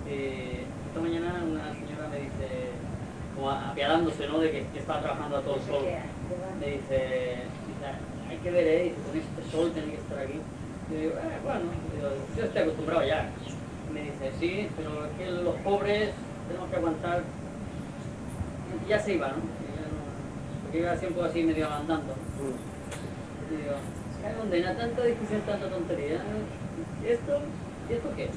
Eh, esta mañana una señora me dice, como apiadándose, ¿no? De que, que estaba trabajando a todo el sol. Me dice, hay que ver, ¿eh? Con este sol tiene que estar aquí. Y yo digo, eh, bueno, yo estoy acostumbrado ya. Me dice, sí, pero es que los pobres tenemos que aguantar. Ya se iba, ¿no? Porque iba siempre así medio andando. Y digo, ¿qué condena? Tanta discusión, tanta tontería. ¿Y esto? ¿Y esto qué?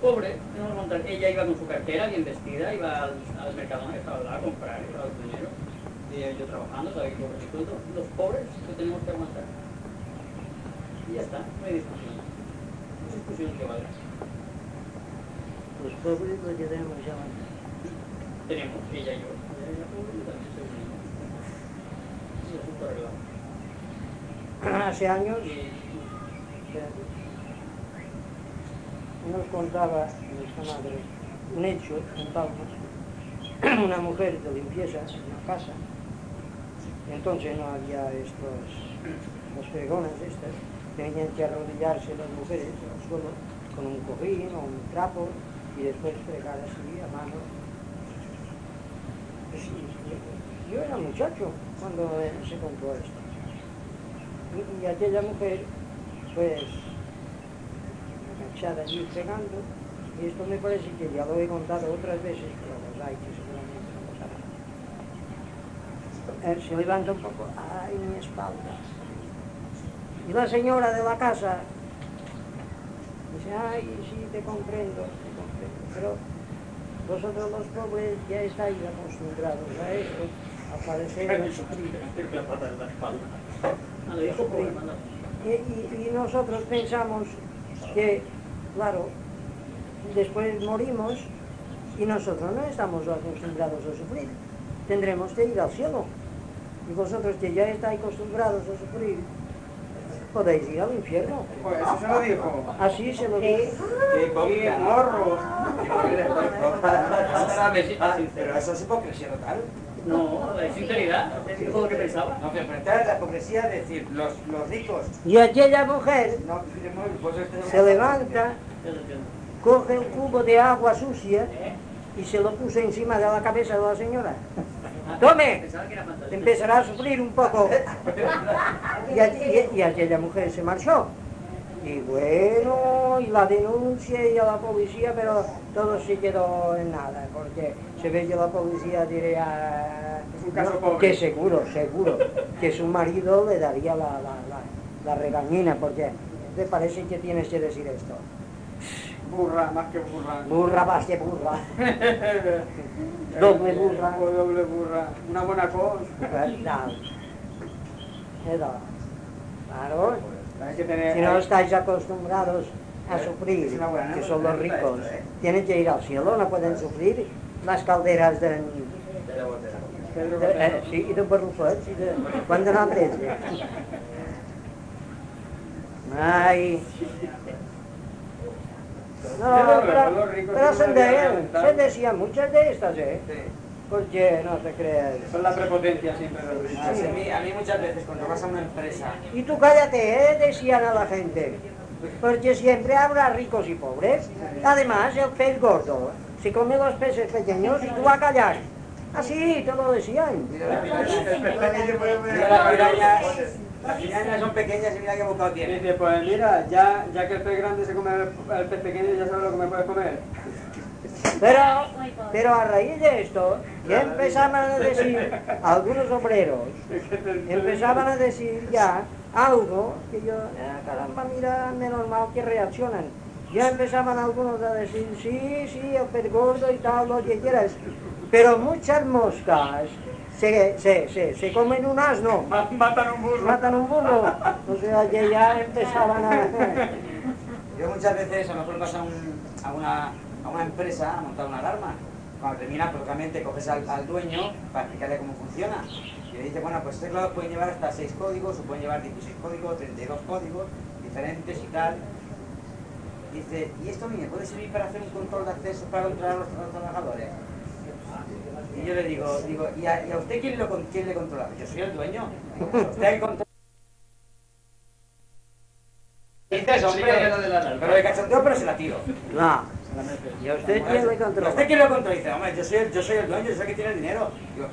Pobre, tenemos que aguantar. Ella iba con su cartera bien vestida, iba al, al Mercadona, estaba a comprar, iba al dinero. Y yo trabajando, sabéis que disfruto. Los pobres que tenemos que aguantar. Y ya está, no hay discusión. No hay discusión que valga. Los pobres lo que tenemos ya. Tenemos, ella y yo. Ella y pobre, yo también soy niño. Asunto arreglado. Hace años Y nos contaba nuestra madre un hecho en Palmas, <clears throat> una mujer de limpieza en una casa. Entonces no había estos, los fregones estas, tenían que arrodillarse las mujeres al suelo con un cojín o un trapo y después fregar así a mano. Yo- era muchacho cuando se contó esto. Y, y aquella mujer, pues, agachada allí fregando, y esto me parece que ya lo he contado otras veces, pero los hay que seguramente no lo saben. Eh, se levanta un poco, ay, mi espalda. Y la señora de la casa dice, ay, sí, te comprendo, te comprendo, pero vosotros los pobres ya estáis acostumbrados a esto, a padecer y a sufrir. la pata la espalda. Ah. Y, y- y nosotros pensamos que, claro, después morimos y nosotros no estamos acostumbrados a sufrir. Tendremos que ir al cielo. Y vosotros que ya estáis acostumbrados a sufrir, podéis ir al infierno. Pues eso se lo dijo. Así se lo dice. ¡Qué morro! <laughs> Pero eso es hipocresía total. No, es sinceridad. Es dijo lo que pensaba. No, pero enfrentar la hipocresía es decir, los, los ricos Y aquella mujer no pues este se levanta, coge un cubo de agua sucia y se lo puso encima de la cabeza de la señora. ¡Tome! Era fantasía. empezará a sufrir un poco. <laughs> Y, y- y aquella mujer se marchó. Y bueno, y la denuncia y a la policía, pero todo se quedó en nada, porque se ve que la policía diría Es un caso no, pobre. que seguro, seguro, que su marido le daría la, la, la, la regañina, porque te parece que tienes que decir esto. Burra, más que burra. Burra, más que burra. <laughs> Doble burra. O doble burra. Una buena cosa. Era, Claro. Hay que tener... Si no estáis acostumbrados a sufrir, que son los ricos, ¿eh? tienen que ir al cielo, no pueden sufrir las calderas de... de. Pedro Eh, eh, sí, i de barrufets, i de... Quan d'anar amb ells? eh? Ai... No, Pero pero, ricos pero sí se, de- muchas de estas, ¿eh? Porque no te creas. Son la prepotencia siempre de los a, mí, a mí muchas veces cuando vas a una empresa Y tú cállate, ¿eh? Decían a la gente. Porque siempre habrá ricos y pobres. Además, el pez gordo se come los peces pequeños y tú vas a callar. Así, te lo decían. Las pirañas, son pequeñas y mira qué bocado Y tienen. dice, pues mira, ya, ya que el pez grande se come el, el pez pequeño, ya sabes lo que me puedes comer. Pero, pero a raíz de esto, ya empezaban a decir algunos obreros, <laughs> empezaban a decir ya algo que yo, ah, caramba, mira, menos mal que reaccionan. Ya empezaban algunos a decir, sí, sí, el gordo y tal, lo que quieras. Pero muchas moscas se, se, se, se comen un asno, Matan un burro. matan un burro. O sea que ya empezaban a... Yo muchas veces a lo mejor vas a, un- a una, a una empresa a montar una alarma. Cuando terminas, lógicamente coges al, al dueño para explicarle cómo funciona. Y le dice, bueno, pues estos lados pueden llevar hasta 6 códigos, o pueden llevar 16 códigos, 32 códigos, diferentes y tal. Dice, ¿y esto a mí me puede servir para hacer un control de acceso para controlar a los, a los trabajadores? Y yo le digo, digo ¿y a, y a usted quién, lo, quién le controla? Yo soy el dueño. Usted el control. <laughs> Dices, hombre, pero de cachondeo, pero se la tiro. No. ¿Y a usted quién le ¿Y controla? ¿Usted quién lo controla? Dice, hombre, yo soy, el, yo soy el dueño, yo soy el que tiene el dinero. Digo,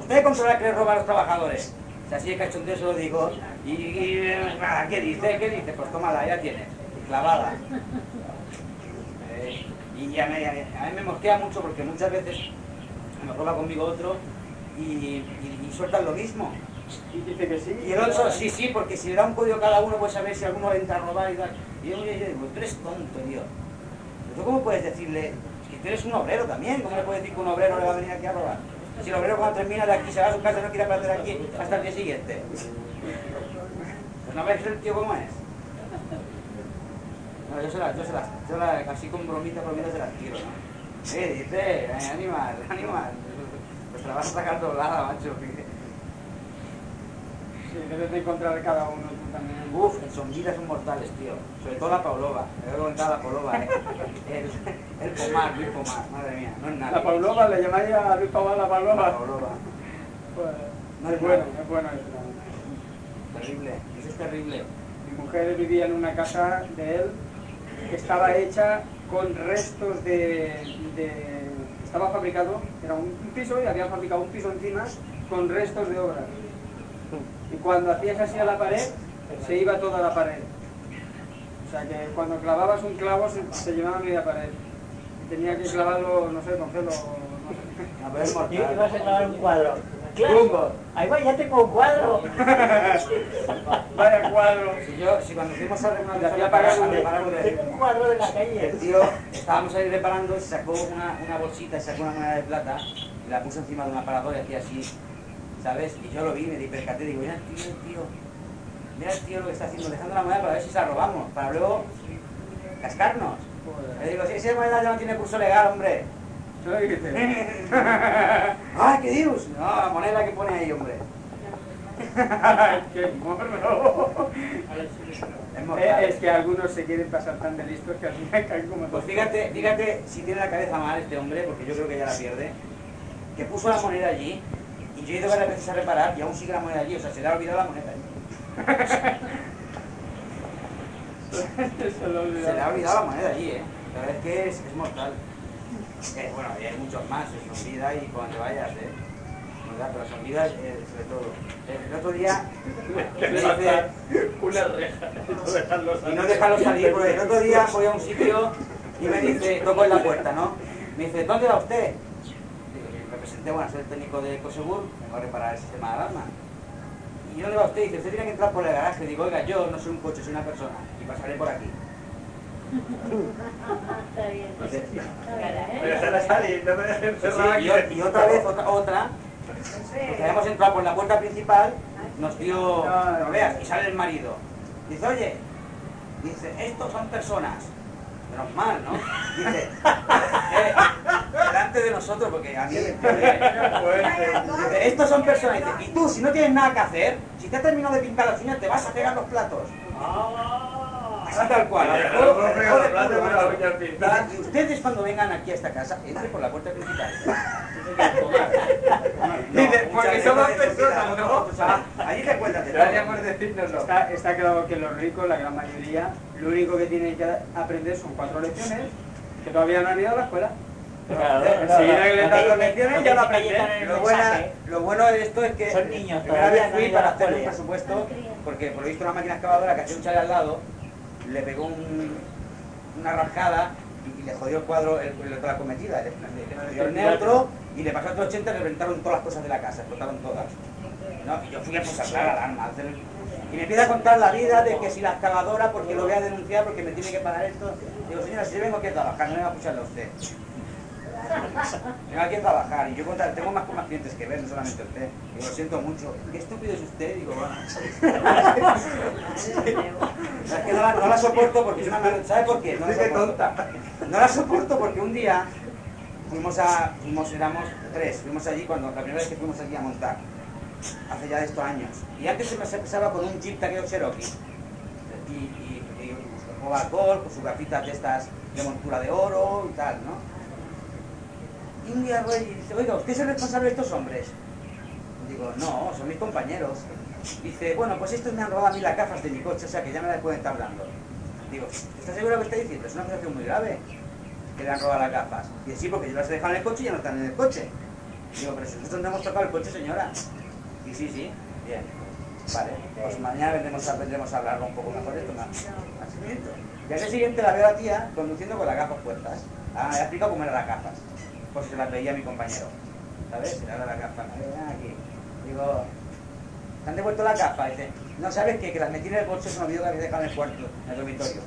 ¿usted controla que le roba a los trabajadores? O sea, así de cachondeo se lo digo. Y, y, ah, ¿qué dice? ¿Qué dice? Pues tómala, ya tiene. Clavada. Eh, y ya me, a mí me mosquea mucho porque muchas veces me roba conmigo otro y, y, y sueltan lo mismo. Y dice que sí. Y el otro, sí, sí, porque si le da un código a cada uno, puede saber si alguno entra a robar y tal. Y yo, yo, yo digo, tú eres tonto, tío. ¿Tú cómo puedes decirle que tú eres un obrero también? ¿Cómo le puedes decir que un obrero le va a venir aquí a robar? Si el obrero cuando termina de aquí se va a su casa no quiere aparecer aquí hasta el día siguiente. Pues no ves el tío cómo es. No, yo se las, yo se las, yo la, así con bromita, bromita se las tiro, ¿no? Eh, dice, eh, animal, <laughs> animal. Pues te la vas a sacar doblada, macho. Sí, debes de encontrar cada uno tú también. Uf, son vidas son mortales, tío. Sobre todo la Paulova. Le voy a contar la Paulova, ¿eh? <laughs> El, el Pomar, Luis Pomar, madre mía, no es nada. La Paulova, le llamáis a Luis Paván la La Paulova. Paulova. Pues, No es bueno, es bueno eso. Terrible, eso es terrible. Mi mujer vivía en una casa de él que estaba hecha con restos de, de- estaba fabricado, era un, piso y habían fabricado un piso encima con restos de obra. Y cuando hacías así a la pared, se iba toda la pared. O sea que cuando clavabas un clavo se, se llevaba media pared. Tenía que clavarlo, no sé, con celo, no sé. A ver, Y mortal. vas a clavar un cuadro. Claro. Ahí va, ya tengo un cuadro. <laughs> Vaya cuadro. Si yo, si cuando fuimos a reparar, un- Tengo un cuadro de la calle. el tío, estábamos ahí reparando y sacó una, una bolsita y sacó una moneda de plata y la puso encima de un aparador y hacía así, ¿sabes? Y yo lo vi, me di percaté, digo, mira el tío, el tío, mira el tío lo que está haciendo, dejando la moneda para ver si se la robamos, para luego cascarnos. Le digo, si esa moneda ya no tiene curso legal, hombre. ¿Sabes qué dice? ¡Ay, qué dios! No, la moneda que pone ahí, hombre. <laughs> ¡Qué morro! Es. Eh, es que algunos se quieren pasar tan de listos que al final caen como Pues fíjate, fíjate si tiene la cabeza mal este hombre, porque yo creo que ya la pierde, que puso la moneda allí y yo he ido varias veces a reparar y aún sigue la moneda allí, o sea, se le ha olvidado la moneda allí. <laughs> Se le ha olvidado la moneda allí, ¿eh? Pero es que es, es mortal. Eh, bueno, y hay muchos más, se olvida y por donde vayas, ¿eh? ¿Verdad? Pero se olvida eh, sobre todo. El otro día <laughs> me dice, Una reja. <laughs> Y no dejarlo salir, porque el otro día voy a un sitio y me dice, toco en la puerta, ¿no? Me dice, ¿dónde va usted? Digo, y me presenté, bueno, soy el técnico de Ecosegur, vengo a reparar el sistema de alarma. ¿Y dónde va usted? Dice, usted tiene que entrar por el garaje. Digo, oiga, yo no soy un coche, soy una persona y pasaré por aquí. Está bien. Pero y, otra vez, otra, otra, porque habíamos entrado por la puerta principal, nos dio, no veas, y sale el marido. Dice, oye, dice, estos son personas. Menos mal, ¿no? Dice, eh, delante de nosotros, porque a mí me <laughs> Dice, estos son personas. Dice, y tú, si no tienes nada que hacer, si te has terminado de pintar las uñas, te vas a pegar los platos. Así tal cual. Y ustedes cuando vengan aquí a esta casa, entren por la puerta principal. <laughs> Dice, porque somos personas, ¿no? ¿no? O sea, allí te cuentas Gracias por decírnoslo. Está, está claro que los ricos, la gran mayoría, lo único que tienen que aprender son cuatro lecciones que todavía no han ido a la escuela. Claro, Eh, claro, Enseguida que te- las lecciones ya lo aprenden. en Lo, buena- bueno de esto es que Son niños, primera vez fui para hacer un presupuesto, porque por lo visto una máquina excavadora que hacía un chale al lado, le pegó un- una rascada y, y le jodió el cuadro, el, el- la cometida, le, le- le jodió el neutro y le pasó a 80 y reventaron todas las cosas de la casa, explotaron todas. No, y yo fui a hablar la alarma, y me empieza a contar la vida de que si la excavadora, porque lo voy a denunciar, porque me tiene que pagar esto. Digo, señora, si yo vengo aquí a trabajar, no vengo a escucharle a usted. Vengo aquí a trabajar y yo contra- tengo más, más clientes que ver, no solamente usted. Digo, lo siento mucho. ¿Qué estúpido es usted? Digo, bueno. <laughs> Es que no la, no la soporto porque es una ¿Sabe por qué? No la soporto. tonta. No la soporto porque un día fuimos a, fuimos, éramos tres, fuimos allí cuando, la primera vez que fuimos allí a montar, hace ya de estos años. Y antes se me empezaba con un Jeep taqueo Cherokee. Y, y, y con alcohol, con sus gafitas de estas de montura de oro y tal, ¿no? Y un día voy y dice, oiga, ¿usted es el responsable de estos hombres? Digo, no, son mis compañeros. Dice, bueno, pues estos me han robado a mí las gafas de mi coche, o sea que ya me las pueden estar dando. Digo, ¿estás seguro de que está diciendo? Es una acusación muy grave que le han robado las gafas. Y sí, porque yo las he dejado en el coche y ya no están en el coche. Digo, pero si nosotros no hemos tocado el coche, señora. Y sí, sí, bien. Vale, pues mañana vendremos a, vendremos a hablarlo un poco mejor esto más. Y al día siguiente la veo a la tía conduciendo con las gafas puestas. Ah, ha explicado cómo eran las gafas. Se las veía mi compañero. ¿Sabes? Se le. Ah, aquí. Digo, ¿te han devuelto las gafas? Dice, no, ¿sabes qué? Que las metí en el bolso y se me olvidó que había dejado en el cuarto, en el dormitorio.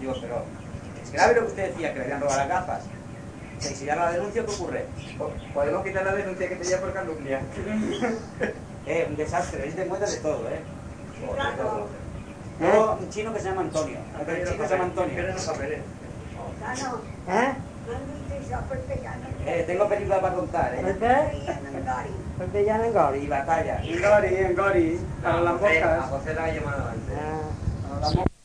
Digo, pero es grave lo que usted decía, que le habían robado las gafas. Y si ya la denuncio, ¿qué ocurre? Podemos quitar la denuncia que te lleva por calumnia. <laughs> Eh, un desastre, ahí te encuentras de todo, ¿eh? De todo. Luego, un chino que se llama Antonio. Otro chino que se llama Antonio. ¿Eh? Eh, tengo películas para contar, ¿El ¿eh? qué? El villano en Y Gori. batalla. En Gori, en Gori, para las A José- a moscas. José la ha llamado antes. Ah. Para las moscas.